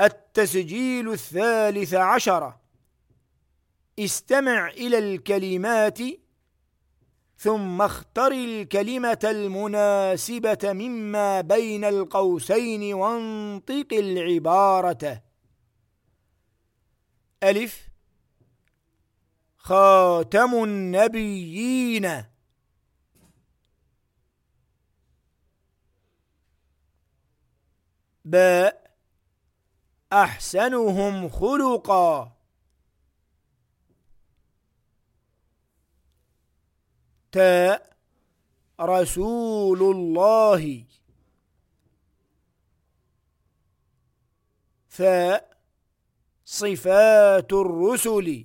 التسجيل الثالث عشر. استمع إلى الكلمات ثم اختر الكلمة المناسبة مما بين القوسين وانطق العبارة. ألف. خاتم النبيين. باء. أحسنهم خلقا. تاء رسول الله. ثاء صفات الرسل.